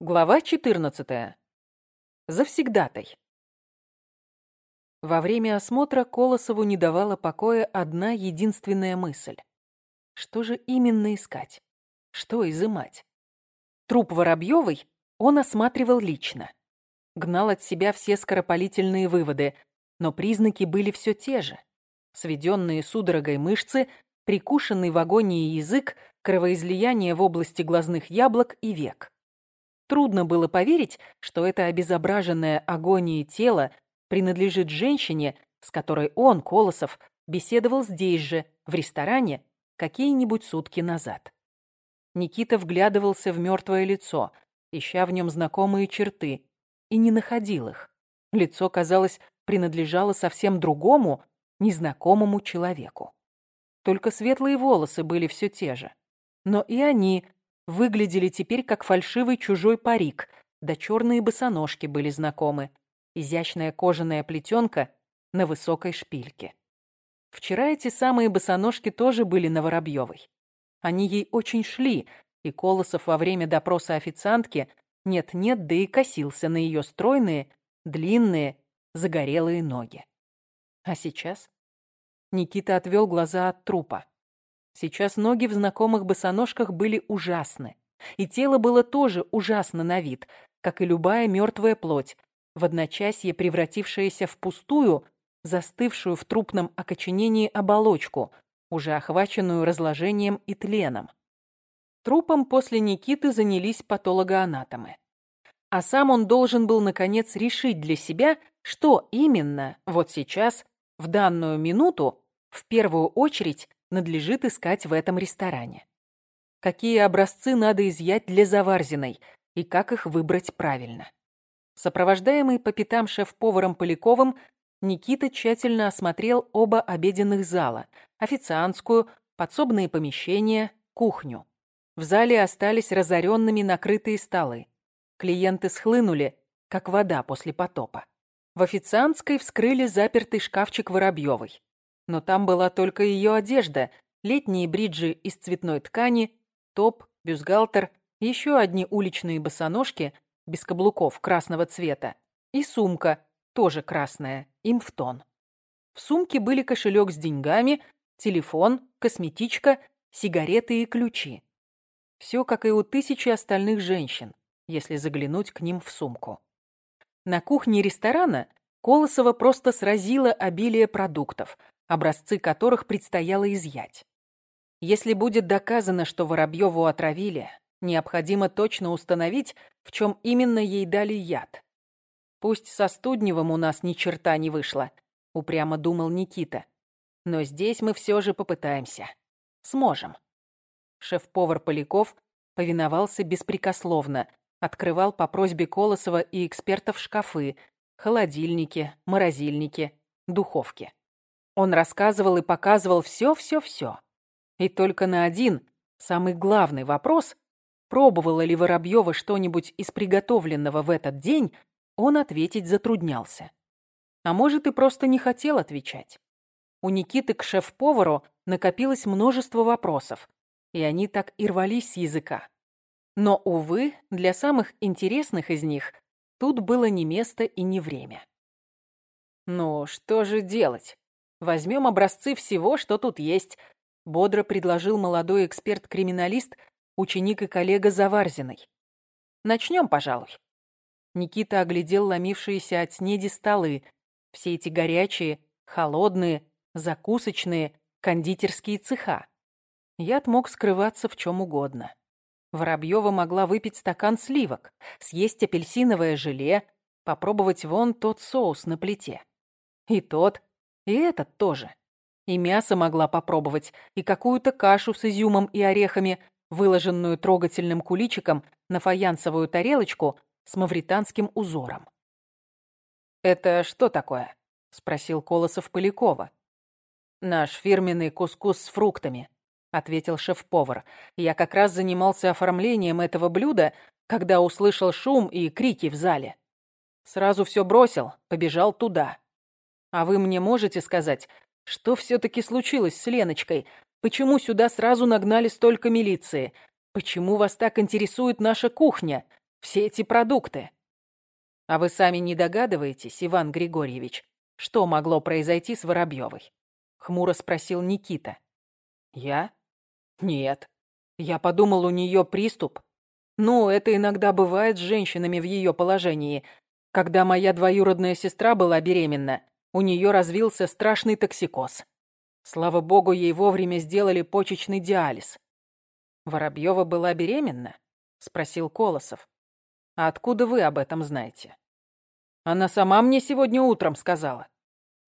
Глава 14. Завсегдатай. Во время осмотра Колосову не давала покоя одна единственная мысль. Что же именно искать? Что изымать? Труп Воробьевой он осматривал лично. Гнал от себя все скоропалительные выводы, но признаки были все те же. Сведенные судорогой мышцы, прикушенный в агонии язык, кровоизлияние в области глазных яблок и век. Трудно было поверить, что это обезображенное агонией тело принадлежит женщине, с которой он, Колосов, беседовал здесь же, в ресторане, какие-нибудь сутки назад. Никита вглядывался в мертвое лицо, ища в нем знакомые черты, и не находил их. Лицо, казалось, принадлежало совсем другому, незнакомому человеку. Только светлые волосы были все те же. Но и они выглядели теперь как фальшивый чужой парик, да черные босоножки были знакомы, изящная кожаная плетенка на высокой шпильке. Вчера эти самые босоножки тоже были на Воробьевой. Они ей очень шли, и Колосов во время допроса официантки нет-нет, да и косился на ее стройные, длинные, загорелые ноги. А сейчас? Никита отвел глаза от трупа. Сейчас ноги в знакомых босоножках были ужасны. И тело было тоже ужасно на вид, как и любая мертвая плоть, в одночасье превратившаяся в пустую, застывшую в трупном окоченении оболочку, уже охваченную разложением и тленом. Трупом после Никиты занялись патологоанатомы. А сам он должен был, наконец, решить для себя, что именно вот сейчас, в данную минуту, в первую очередь надлежит искать в этом ресторане. Какие образцы надо изъять для Заварзиной и как их выбрать правильно. Сопровождаемый по пятам шеф-поваром Поляковым, Никита тщательно осмотрел оба обеденных зала, официантскую, подсобные помещения, кухню. В зале остались разоренными накрытые столы. Клиенты схлынули, как вода после потопа. В официантской вскрыли запертый шкафчик Воробьевой но там была только ее одежда, летние бриджи из цветной ткани, топ, бюстгальтер, еще одни уличные босоножки без каблуков красного цвета и сумка, тоже красная, им в тон. В сумке были кошелек с деньгами, телефон, косметичка, сигареты и ключи. Все, как и у тысячи остальных женщин, если заглянуть к ним в сумку. На кухне ресторана Колосова просто сразило обилие продуктов – образцы которых предстояло изъять. Если будет доказано, что Воробьеву отравили, необходимо точно установить, в чем именно ей дали яд. Пусть со Студневым у нас ни черта не вышло, упрямо думал Никита. Но здесь мы все же попытаемся. Сможем. Шеф-повар Поляков повиновался беспрекословно, открывал по просьбе Колосова и экспертов шкафы, холодильники, морозильники, духовки. Он рассказывал и показывал все-все-все. И только на один, самый главный вопрос, пробовала ли Воробьева что-нибудь из приготовленного в этот день, он ответить затруднялся. А может, и просто не хотел отвечать. У Никиты к шеф-повару накопилось множество вопросов, и они так и рвались с языка. Но, увы, для самых интересных из них тут было не место и не время. «Ну, что же делать?» Возьмем образцы всего, что тут есть», — бодро предложил молодой эксперт-криминалист, ученик и коллега Заварзиной. «Начнем, пожалуй». Никита оглядел ломившиеся от снеди столы. Все эти горячие, холодные, закусочные, кондитерские цеха. Яд мог скрываться в чем угодно. Воробьева могла выпить стакан сливок, съесть апельсиновое желе, попробовать вон тот соус на плите. И тот, и этот тоже. И мясо могла попробовать, и какую-то кашу с изюмом и орехами, выложенную трогательным куличиком на фаянсовую тарелочку с мавританским узором. «Это что такое?» — спросил Колосов Полякова. «Наш фирменный кускус с фруктами», — ответил шеф-повар. «Я как раз занимался оформлением этого блюда, когда услышал шум и крики в зале. Сразу все бросил, побежал туда. А вы мне можете сказать, что все-таки случилось с Леночкой? Почему сюда сразу нагнали столько милиции? Почему вас так интересует наша кухня? Все эти продукты. А вы сами не догадываетесь, Иван Григорьевич, что могло произойти с Воробьевой? Хмуро спросил Никита. Я? Нет. Я подумал, у нее приступ. Ну, это иногда бывает с женщинами в ее положении. Когда моя двоюродная сестра была беременна, у нее развился страшный токсикоз. Слава богу, ей вовремя сделали почечный диализ. «Воробьева была беременна?» — спросил Колосов. «А откуда вы об этом знаете?» «Она сама мне сегодня утром сказала.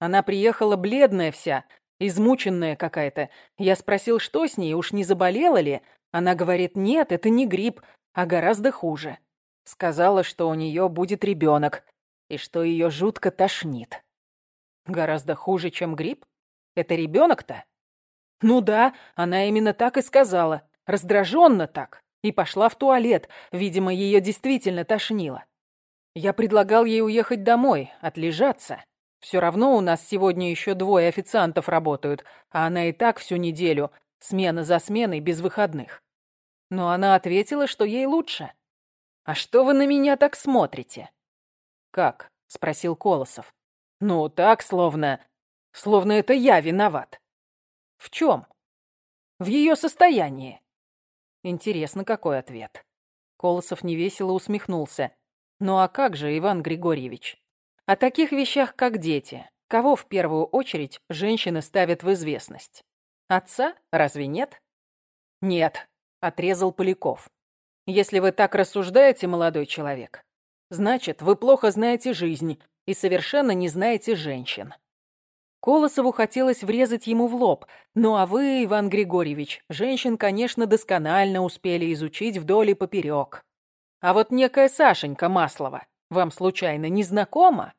Она приехала бледная вся, измученная какая-то. Я спросил, что с ней, уж не заболела ли? Она говорит, нет, это не грипп, а гораздо хуже. Сказала, что у нее будет ребенок и что ее жутко тошнит. Гораздо хуже, чем грипп? Это ребенок-то? Ну да, она именно так и сказала. Раздраженно так. И пошла в туалет. Видимо, ее действительно тошнило. Я предлагал ей уехать домой, отлежаться. Все равно у нас сегодня еще двое официантов работают, а она и так всю неделю, смена за сменой, без выходных. Но она ответила, что ей лучше. «А что вы на меня так смотрите?» «Как?» — спросил Колосов. «Ну, так, словно... Словно это я виноват». «В чем?» «В ее состоянии». Интересно, какой ответ. Колосов невесело усмехнулся. «Ну а как же, Иван Григорьевич? О таких вещах, как дети. Кого в первую очередь женщины ставят в известность? Отца? Разве нет? Нет, отрезал Поляков. Если вы так рассуждаете, молодой человек, значит, вы плохо знаете жизнь и совершенно не знаете женщин. Колосову хотелось врезать ему в лоб. Ну а вы, Иван Григорьевич, женщин, конечно, досконально успели изучить вдоль и поперек. А вот некая Сашенька Маслова вам случайно не знакома?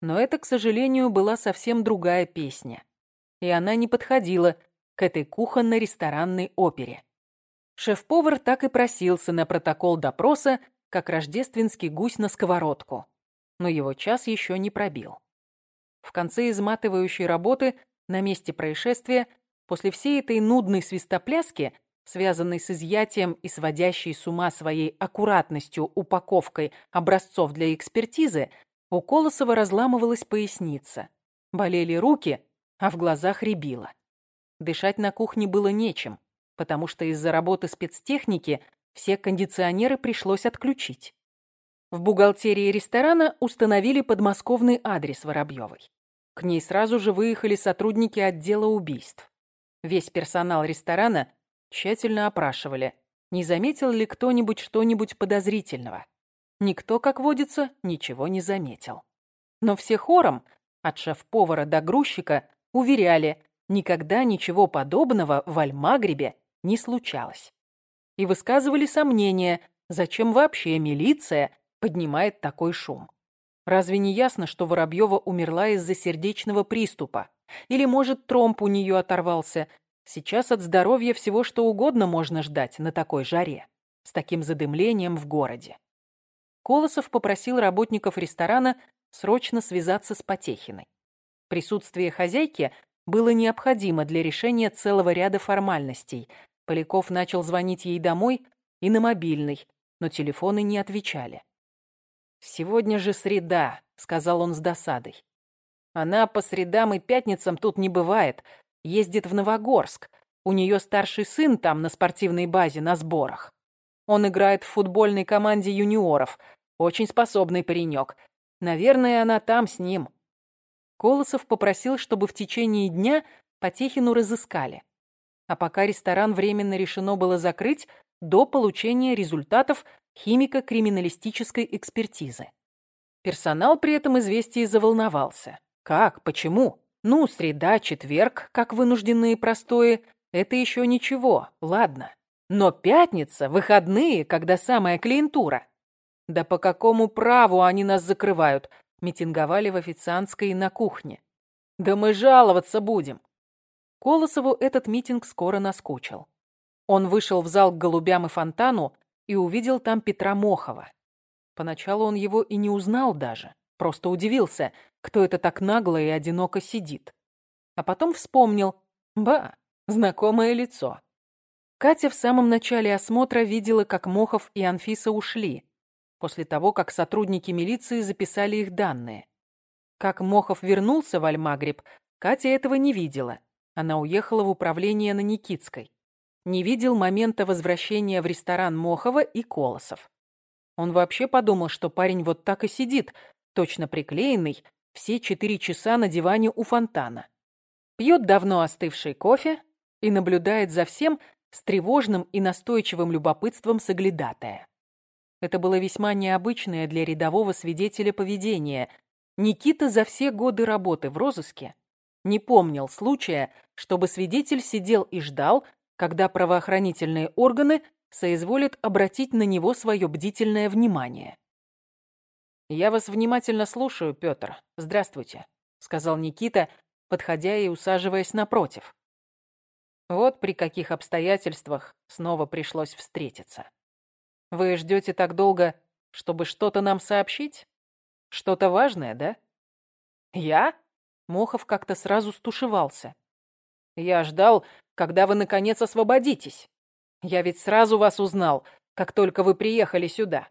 Но это, к сожалению, была совсем другая песня. И она не подходила к этой кухонно-ресторанной опере. Шеф-повар так и просился на протокол допроса, как рождественский гусь на сковородку. Но его час еще не пробил. В конце изматывающей работы на месте происшествия, после всей этой нудной свистопляски, связанной с изъятием и сводящей с ума своей аккуратностью упаковкой образцов для экспертизы, у Колосова разламывалась поясница. Болели руки, а в глазах рябило. Дышать на кухне было нечем, потому что из-за работы спецтехники все кондиционеры пришлось отключить. В бухгалтерии ресторана установили подмосковный адрес Воробьевой. К ней сразу же выехали сотрудники отдела убийств. Весь персонал ресторана тщательно опрашивали, не заметил ли кто-нибудь что-нибудь подозрительного. Никто, как водится, ничего не заметил. Но все хором, от шеф-повара до грузчика, уверяли, никогда ничего подобного в Альмагребе не случалось. И высказывали сомнения, зачем вообще милиция поднимает такой шум. Разве не ясно, что Воробьева умерла из-за сердечного приступа? Или, может, тромб у нее оторвался? Сейчас от здоровья всего что угодно можно ждать на такой жаре, с таким задымлением в городе. Колосов попросил работников ресторана срочно связаться с Потехиной. Присутствие хозяйки было необходимо для решения целого ряда формальностей. Поляков начал звонить ей домой и на мобильный, но телефоны не отвечали. «Сегодня же среда», — сказал он с досадой. «Она по средам и пятницам тут не бывает, ездит в Новогорск. У нее старший сын там на спортивной базе на сборах. Он играет в футбольной команде юниоров, очень способный паренек. Наверное, она там с ним. Колосов попросил, чтобы в течение дня Потехину разыскали. А пока ресторан временно решено было закрыть до получения результатов химико-криминалистической экспертизы. Персонал при этом известии заволновался. Как? Почему? Ну, среда, четверг, как вынужденные простои, это еще ничего, ладно. Но пятница, выходные, когда самая клиентура. Да по какому праву они нас закрывают? Митинговали в официантской и на кухне. Да мы жаловаться будем. Колосову этот митинг скоро наскучил. Он вышел в зал к голубям и фонтану и увидел там Петра Мохова. Поначалу он его и не узнал даже, просто удивился, кто это так нагло и одиноко сидит. А потом вспомнил, ба, знакомое лицо. Катя в самом начале осмотра видела, как Мохов и Анфиса ушли, после того, как сотрудники милиции записали их данные. Как Мохов вернулся в Альмагриб, Катя этого не видела. Она уехала в управление на Никитской. Не видел момента возвращения в ресторан Мохова и Колосов. Он вообще подумал, что парень вот так и сидит, точно приклеенный, все четыре часа на диване у фонтана. Пьет давно остывший кофе и наблюдает за всем с тревожным и настойчивым любопытством соглядатая. Это было весьма необычное для рядового свидетеля поведение. Никита за все годы работы в розыске не помнил случая, чтобы свидетель сидел и ждал, когда правоохранительные органы соизволит обратить на него свое бдительное внимание. «Я вас внимательно слушаю, Петр. Здравствуйте», — сказал Никита, подходя и усаживаясь напротив. Вот при каких обстоятельствах снова пришлось встретиться. Вы ждете так долго, чтобы что-то нам сообщить? Что-то важное, да? Я? Мохов как-то сразу стушевался. Я ждал, когда вы наконец освободитесь. Я ведь сразу вас узнал, как только вы приехали сюда.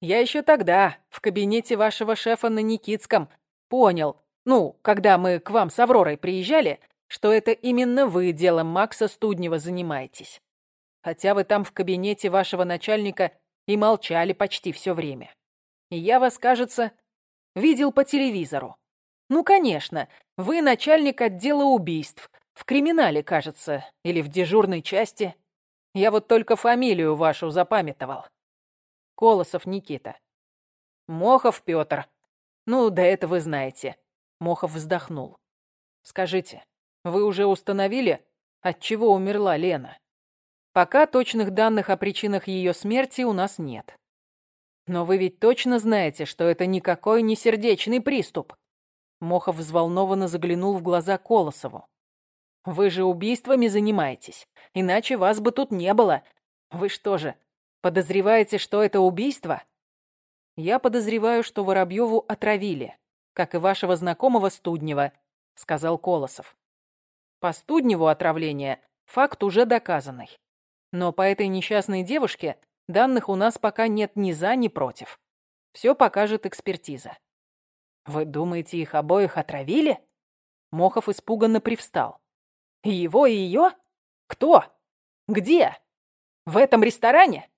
Я еще тогда, в кабинете вашего шефа на Никитском, понял, ну, когда мы к вам с Авророй приезжали, что это именно вы делом Макса Студнева занимаетесь. Хотя вы там в кабинете вашего начальника и молчали почти все время. И я вас, кажется, видел по телевизору. Ну, конечно, вы начальник отдела убийств. В криминале, кажется, или в дежурной части. Я вот только фамилию вашу запамятовал. Колосов Никита. Мохов Петр. Ну, да это вы знаете. Мохов вздохнул. Скажите, вы уже установили, от чего умерла Лена? Пока точных данных о причинах ее смерти у нас нет. Но вы ведь точно знаете, что это никакой не сердечный приступ. Мохов взволнованно заглянул в глаза Колосову. Вы же убийствами занимаетесь, иначе вас бы тут не было. Вы что же, подозреваете, что это убийство? Я подозреваю, что Воробьеву отравили, как и вашего знакомого Студнева, сказал Колосов. По Студневу отравление факт уже доказанный. Но по этой несчастной девушке данных у нас пока нет ни за, ни против. Все покажет экспертиза. Вы думаете, их обоих отравили? Мохов испуганно привстал. Его и ее? Кто? Где? В этом ресторане?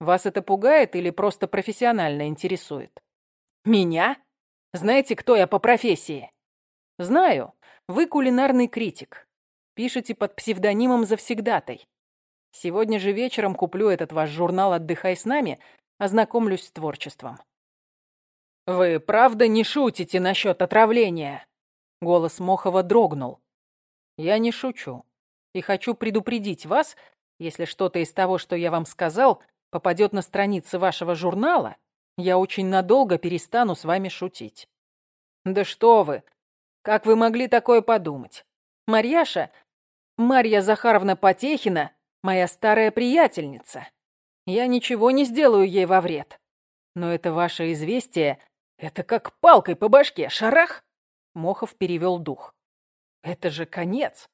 Вас это пугает или просто профессионально интересует? Меня? Знаете, кто я по профессии? Знаю. Вы кулинарный критик. Пишете под псевдонимом «Завсегдатай». Сегодня же вечером куплю этот ваш журнал «Отдыхай с нами», ознакомлюсь с творчеством. «Вы правда не шутите насчет отравления?» Голос Мохова дрогнул. Я не шучу. И хочу предупредить вас, если что-то из того, что я вам сказал, попадет на страницы вашего журнала, я очень надолго перестану с вами шутить. Да что вы! Как вы могли такое подумать? Марьяша, Марья Захаровна Потехина, моя старая приятельница. Я ничего не сделаю ей во вред. Но это ваше известие, это как палкой по башке, шарах!» Мохов перевел дух. Это же конец.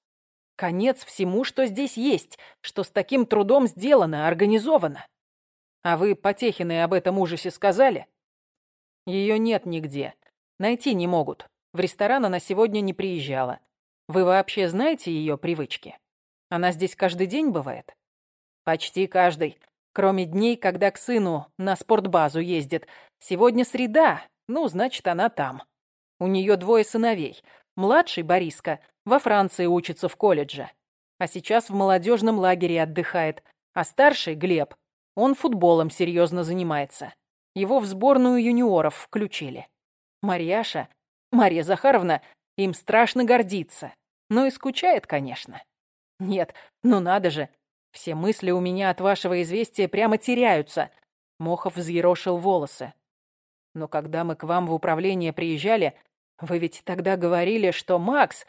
Конец всему, что здесь есть, что с таким трудом сделано, организовано. А вы Потехиной об этом ужасе сказали? Ее нет нигде. Найти не могут. В ресторан она сегодня не приезжала. Вы вообще знаете ее привычки? Она здесь каждый день бывает? Почти каждый. Кроме дней, когда к сыну на спортбазу ездит. Сегодня среда, ну, значит, она там. У нее двое сыновей. Младший, Бориска, во Франции учится в колледже. А сейчас в молодежном лагере отдыхает. А старший, Глеб, он футболом серьезно занимается. Его в сборную юниоров включили. Марьяша, Марья Захаровна, им страшно гордится. Но и скучает, конечно. Нет, ну надо же. Все мысли у меня от вашего известия прямо теряются. Мохов взъерошил волосы. Но когда мы к вам в управление приезжали, вы ведь тогда говорили, что Макс,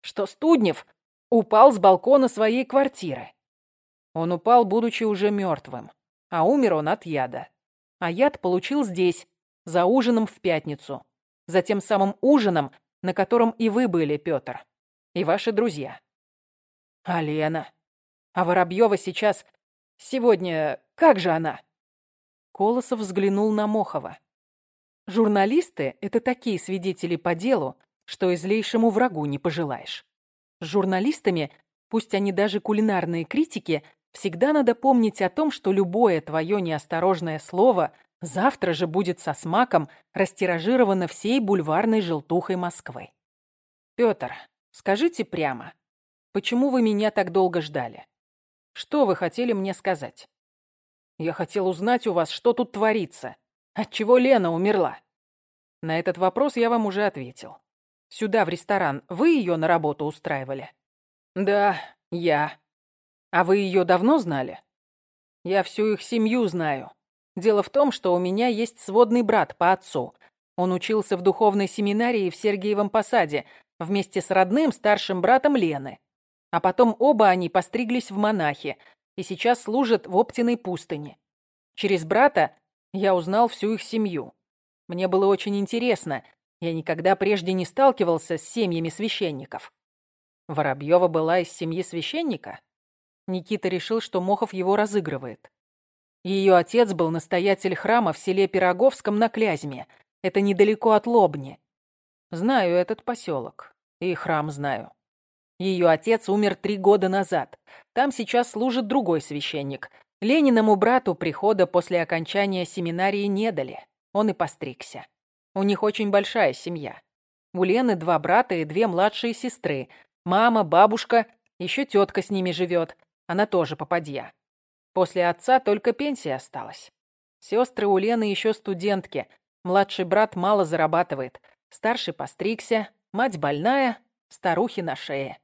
что Студнев упал с балкона своей квартиры. Он упал, будучи уже мертвым, а умер он от яда. А яд получил здесь, за ужином в пятницу, за тем самым ужином, на котором и вы были, Петр, и ваши друзья. А Лена? А Воробьева сейчас... Сегодня... Как же она? Колосов взглянул на Мохова. Журналисты — это такие свидетели по делу, что и злейшему врагу не пожелаешь. С журналистами, пусть они даже кулинарные критики, всегда надо помнить о том, что любое твое неосторожное слово завтра же будет со смаком растиражировано всей бульварной желтухой Москвы. Пётр, скажите прямо, почему вы меня так долго ждали? Что вы хотели мне сказать? Я хотел узнать у вас, что тут творится. Отчего Лена умерла? На этот вопрос я вам уже ответил. Сюда, в ресторан, вы ее на работу устраивали? Да, я. А вы ее давно знали? Я всю их семью знаю. Дело в том, что у меня есть сводный брат по отцу. Он учился в духовной семинарии в Сергиевом Посаде вместе с родным старшим братом Лены. А потом оба они постриглись в монахи и сейчас служат в Оптиной пустыне. Через брата я узнал всю их семью. Мне было очень интересно. Я никогда прежде не сталкивался с семьями священников. Воробьева была из семьи священника? Никита решил, что Мохов его разыгрывает. Ее отец был настоятель храма в селе Пироговском на Клязьме. Это недалеко от Лобни. Знаю этот поселок. И храм знаю. Ее отец умер три года назад. Там сейчас служит другой священник. Лениному брату прихода после окончания семинарии не дали. Он и постригся. У них очень большая семья. У Лены два брата и две младшие сестры. Мама, бабушка, еще тетка с ними живет. Она тоже попадья. После отца только пенсия осталась. Сестры у Лены еще студентки. Младший брат мало зарабатывает. Старший постригся, мать больная, старухи на шее.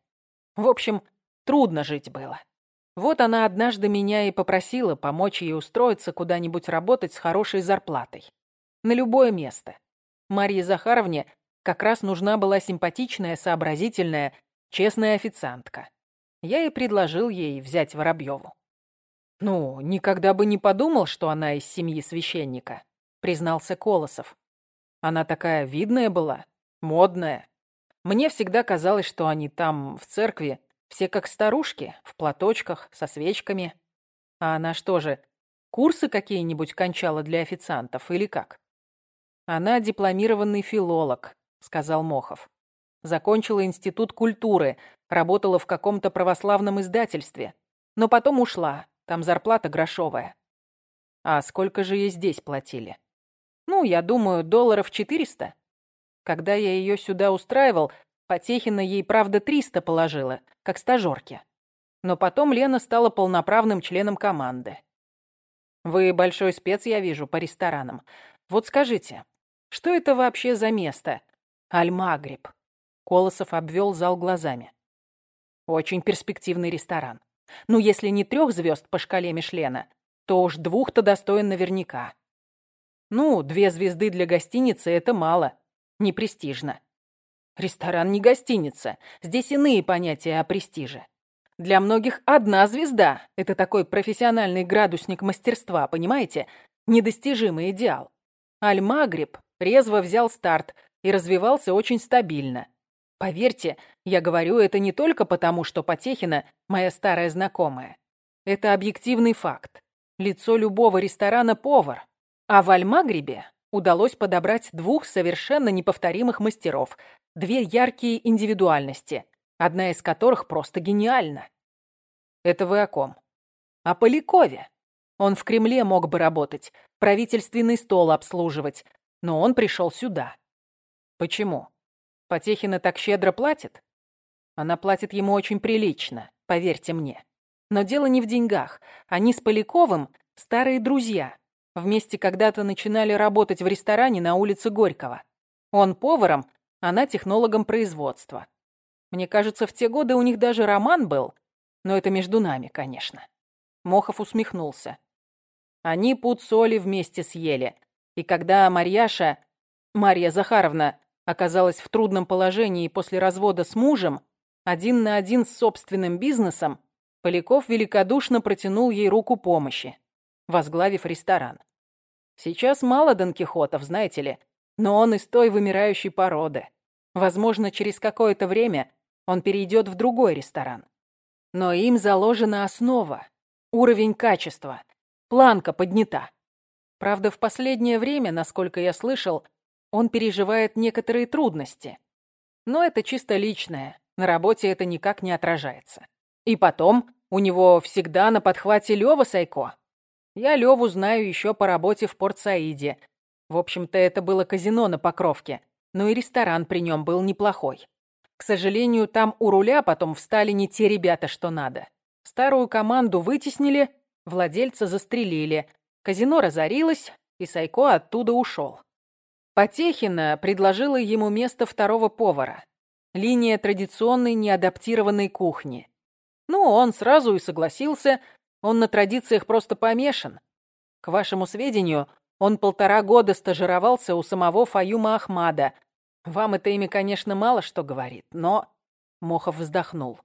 В общем, трудно жить было. Вот она однажды меня и попросила помочь ей устроиться куда-нибудь работать с хорошей зарплатой. На любое место. Марье Захаровне как раз нужна была симпатичная, сообразительная, честная официантка. Я и предложил ей взять Воробьеву. «Ну, никогда бы не подумал, что она из семьи священника», — признался Колосов. «Она такая видная была, модная, мне всегда казалось, что они там, в церкви, все как старушки, в платочках, со свечками. А она что же, курсы какие-нибудь кончала для официантов или как? Она дипломированный филолог, сказал Мохов. Закончила институт культуры, работала в каком-то православном издательстве. Но потом ушла, там зарплата грошовая. А сколько же ей здесь платили? Ну, я думаю, долларов четыреста. Когда я ее сюда устраивал, Потехина ей, правда, 300 положила, как стажерке. Но потом Лена стала полноправным членом команды. Вы большой спец, я вижу, по ресторанам. Вот скажите, что это вообще за место? Аль-Магриб. Колосов обвел зал глазами. Очень перспективный ресторан. Ну, если не трех звезд по шкале Мишлена, то уж двух-то достоин наверняка. Ну, две звезды для гостиницы — это мало не престижно. Ресторан не гостиница. Здесь иные понятия о престиже. Для многих одна звезда – это такой профессиональный градусник мастерства, понимаете? Недостижимый идеал. Аль-Магриб резво взял старт и развивался очень стабильно. Поверьте, я говорю это не только потому, что Потехина – моя старая знакомая. Это объективный факт. Лицо любого ресторана – повар. А в Аль-Магрибе удалось подобрать двух совершенно неповторимых мастеров, две яркие индивидуальности, одна из которых просто гениальна. Это вы о ком? О Полякове. Он в Кремле мог бы работать, правительственный стол обслуживать, но он пришел сюда. Почему? Потехина так щедро платит? Она платит ему очень прилично, поверьте мне. Но дело не в деньгах. Они с Поляковым старые друзья. Вместе когда-то начинали работать в ресторане на улице Горького. Он поваром, она технологом производства. Мне кажется, в те годы у них даже роман был, но это между нами, конечно. Мохов усмехнулся. Они пуд соли вместе съели, и когда Марьяша, Марья Захаровна, оказалась в трудном положении после развода с мужем, один на один с собственным бизнесом, Поляков великодушно протянул ей руку помощи возглавив ресторан. Сейчас мало Дон Кихотов, знаете ли, но он из той вымирающей породы. Возможно, через какое-то время он перейдет в другой ресторан. Но им заложена основа, уровень качества, планка поднята. Правда, в последнее время, насколько я слышал, он переживает некоторые трудности. Но это чисто личное, на работе это никак не отражается. И потом, у него всегда на подхвате Лёва Сайко. Я Лёву знаю еще по работе в Порт-Саиде. В общем-то, это было казино на Покровке, но и ресторан при нем был неплохой. К сожалению, там у руля потом встали не те ребята, что надо. Старую команду вытеснили, владельца застрелили, казино разорилось, и Сайко оттуда ушел. Потехина предложила ему место второго повара. Линия традиционной неадаптированной кухни. Ну, он сразу и согласился, он на традициях просто помешан. К вашему сведению, он полтора года стажировался у самого Фаюма Ахмада. Вам это имя, конечно, мало что говорит, но...» Мохов вздохнул.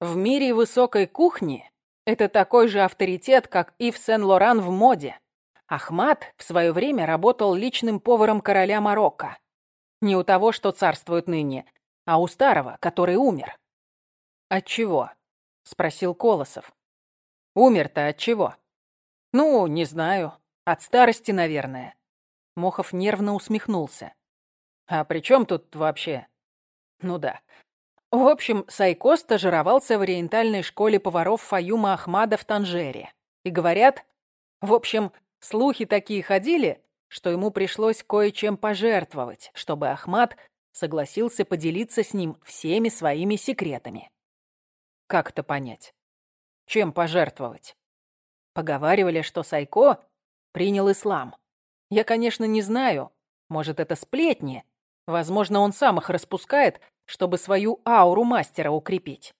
«В мире высокой кухни это такой же авторитет, как Ив Сен-Лоран в моде. Ахмад в свое время работал личным поваром короля Марокко. Не у того, что царствует ныне, а у старого, который умер. От чего? спросил Колосов. Умер-то от чего? Ну, не знаю. От старости, наверное. Мохов нервно усмехнулся. А при чем тут вообще? Ну да. В общем, Сайко стажировался в ориентальной школе поваров Фаюма Ахмада в Танжере. И говорят, в общем, слухи такие ходили, что ему пришлось кое-чем пожертвовать, чтобы Ахмад согласился поделиться с ним всеми своими секретами. Как это понять? Чем пожертвовать? Поговаривали, что Сайко принял ислам. Я, конечно, не знаю. Может, это сплетни. Возможно, он сам их распускает, чтобы свою ауру мастера укрепить.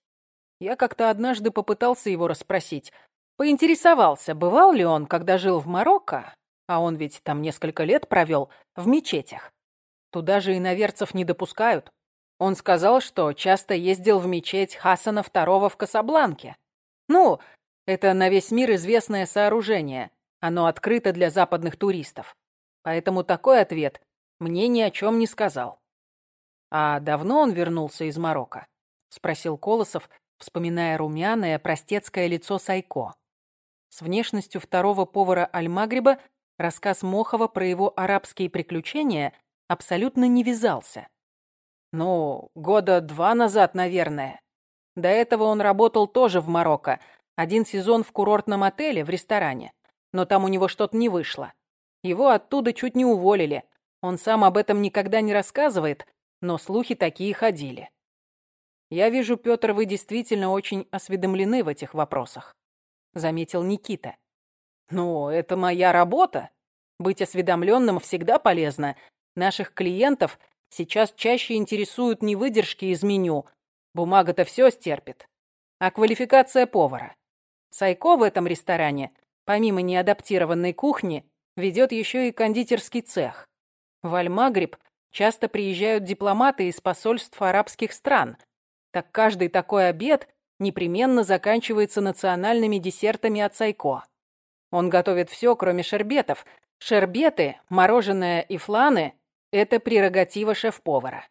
Я как-то однажды попытался его расспросить. Поинтересовался, бывал ли он, когда жил в Марокко, а он ведь там несколько лет провел, в мечетях. Туда же иноверцев не допускают. Он сказал, что часто ездил в мечеть Хасана II в Касабланке. Ну, это на весь мир известное сооружение. Оно открыто для западных туристов. Поэтому такой ответ мне ни о чем не сказал. «А давно он вернулся из Марокко?» — спросил Колосов, вспоминая румяное простецкое лицо Сайко. С внешностью второго повара Аль-Магриба рассказ Мохова про его арабские приключения абсолютно не вязался. Ну, года два назад, наверное. До этого он работал тоже в Марокко. Один сезон в курортном отеле, в ресторане. Но там у него что-то не вышло. Его оттуда чуть не уволили. Он сам об этом никогда не рассказывает, но слухи такие ходили. Я вижу, Пётр, вы действительно очень осведомлены в этих вопросах, заметил Никита. Ну, это моя работа. Быть осведомленным всегда полезно. Наших клиентов Сейчас чаще интересуют не выдержки из меню. Бумага-то все стерпит. А квалификация повара. Сайко в этом ресторане, помимо неадаптированной кухни, ведет еще и кондитерский цех. В Аль-Магриб часто приезжают дипломаты из посольств арабских стран. Так каждый такой обед непременно заканчивается национальными десертами от Сайко. Он готовит все, кроме шербетов. Шербеты, мороженое и фланы это прерогатива шеф-повара.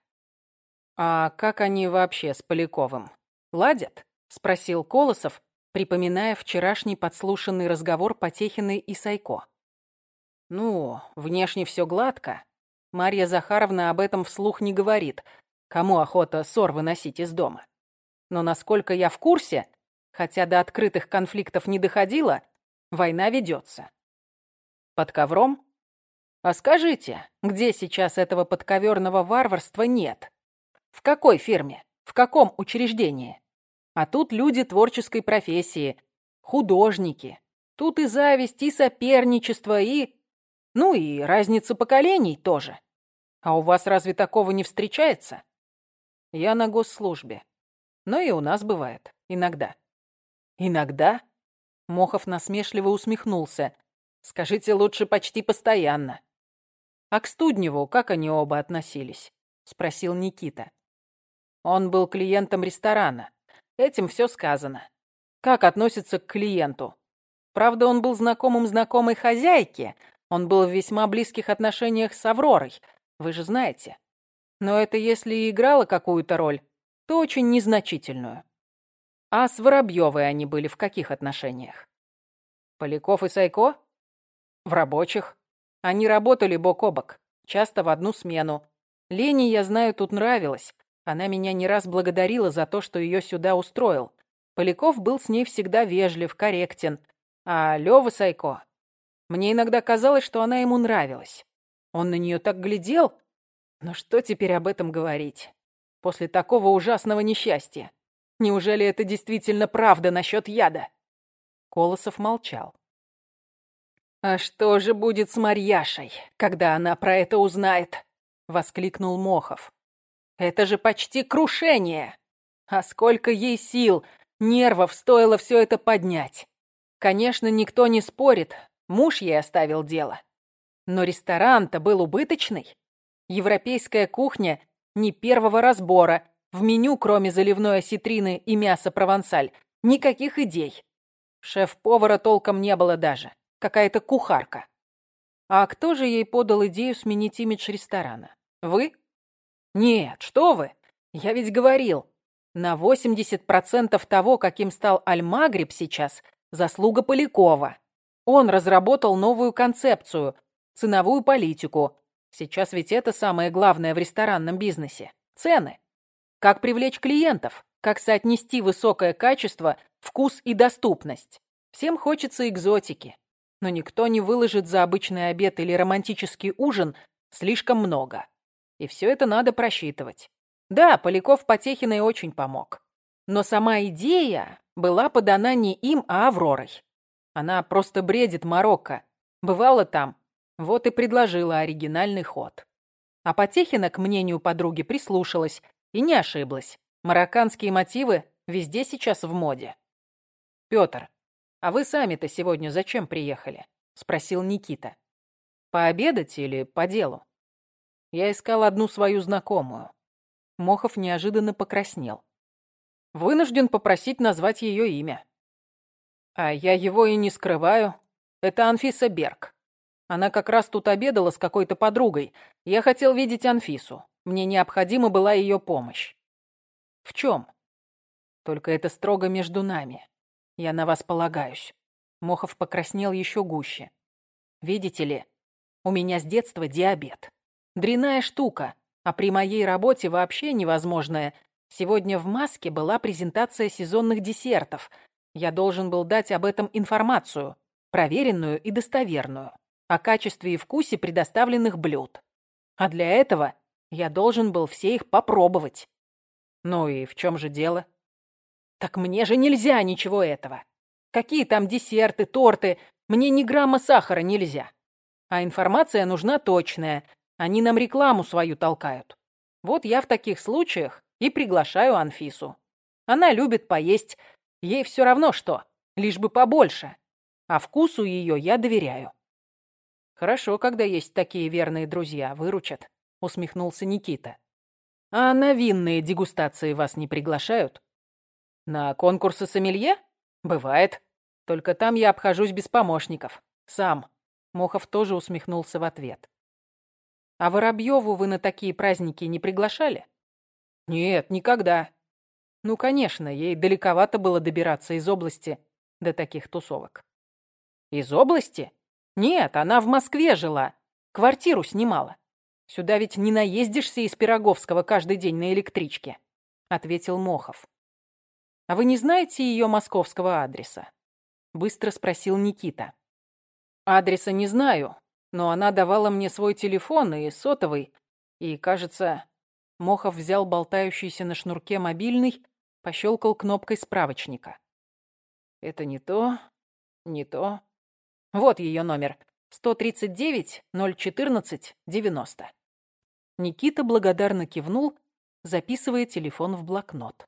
«А как они вообще с Поляковым? Ладят?» — спросил Колосов, припоминая вчерашний подслушанный разговор Потехиной и Сайко. «Ну, внешне все гладко. Марья Захаровна об этом вслух не говорит. Кому охота ссор выносить из дома? Но насколько я в курсе, хотя до открытых конфликтов не доходило, война ведется. Под ковром а скажите, где сейчас этого подковерного варварства нет? В какой фирме? В каком учреждении? А тут люди творческой профессии, художники. Тут и зависть, и соперничество, и... Ну и разница поколений тоже. А у вас разве такого не встречается? Я на госслужбе. Но и у нас бывает. Иногда. Иногда? Мохов насмешливо усмехнулся. Скажите лучше почти постоянно. «А к Студневу как они оба относились?» — спросил Никита. Он был клиентом ресторана. Этим все сказано. Как относится к клиенту? Правда, он был знакомым знакомой хозяйки. Он был в весьма близких отношениях с Авророй. Вы же знаете. Но это если и играло какую-то роль, то очень незначительную. А с Воробьевой они были в каких отношениях? Поляков и Сайко? В рабочих. Они работали бок о бок, часто в одну смену. Лене, я знаю, тут нравилось. Она меня не раз благодарила за то, что ее сюда устроил. Поляков был с ней всегда вежлив, корректен. А Лёва Сайко... Мне иногда казалось, что она ему нравилась. Он на нее так глядел. Но что теперь об этом говорить? После такого ужасного несчастья. Неужели это действительно правда насчет яда? Колосов молчал. «А что же будет с Марьяшей, когда она про это узнает?» — воскликнул Мохов. «Это же почти крушение! А сколько ей сил, нервов стоило все это поднять! Конечно, никто не спорит, муж ей оставил дело. Но ресторан-то был убыточный. Европейская кухня не первого разбора, в меню, кроме заливной осетрины и мяса провансаль, никаких идей. Шеф-повара толком не было даже. Какая-то кухарка. А кто же ей подал идею сменить имидж ресторана? Вы? Нет, что вы? Я ведь говорил, на 80% того, каким стал Аль-Магриб сейчас, заслуга Полякова. Он разработал новую концепцию, ценовую политику. Сейчас ведь это самое главное в ресторанном бизнесе. Цены. Как привлечь клиентов, как соотнести высокое качество, вкус и доступность. Всем хочется экзотики но никто не выложит за обычный обед или романтический ужин слишком много. И все это надо просчитывать. Да, Поляков Потехиной очень помог. Но сама идея была подана не им, а Авророй. Она просто бредит Марокко. Бывала там, вот и предложила оригинальный ход. А Потехина, к мнению подруги, прислушалась и не ошиблась. Марокканские мотивы везде сейчас в моде. Пётр, «А вы сами-то сегодня зачем приехали?» — спросил Никита. «Пообедать или по делу?» Я искал одну свою знакомую. Мохов неожиданно покраснел. Вынужден попросить назвать ее имя. А я его и не скрываю. Это Анфиса Берг. Она как раз тут обедала с какой-то подругой. Я хотел видеть Анфису. Мне необходима была ее помощь. В чем? Только это строго между нами. Я на вас полагаюсь. Мохов покраснел еще гуще. Видите ли, у меня с детства диабет. Дрянная штука, а при моей работе вообще невозможная. Сегодня в маске была презентация сезонных десертов. Я должен был дать об этом информацию, проверенную и достоверную, о качестве и вкусе предоставленных блюд. А для этого я должен был все их попробовать. Ну и в чем же дело? Так мне же нельзя ничего этого. Какие там десерты, торты? Мне ни грамма сахара нельзя. А информация нужна точная. Они нам рекламу свою толкают. Вот я в таких случаях и приглашаю Анфису. Она любит поесть. Ей все равно что, лишь бы побольше. А вкусу ее я доверяю. Хорошо, когда есть такие верные друзья, выручат, усмехнулся Никита. А на винные дегустации вас не приглашают? На конкурсы сомелье? Бывает. Только там я обхожусь без помощников. Сам. Мохов тоже усмехнулся в ответ. А Воробьеву вы на такие праздники не приглашали? Нет, никогда. Ну, конечно, ей далековато было добираться из области до таких тусовок. Из области? Нет, она в Москве жила. Квартиру снимала. Сюда ведь не наездишься из Пироговского каждый день на электричке, ответил Мохов. «А вы не знаете ее московского адреса?» Быстро спросил Никита. «Адреса не знаю, но она давала мне свой телефон и сотовый, и, кажется...» Мохов взял болтающийся на шнурке мобильный, пощелкал кнопкой справочника. «Это не то, не то. Вот ее номер. 139-014-90». Никита благодарно кивнул, записывая телефон в блокнот.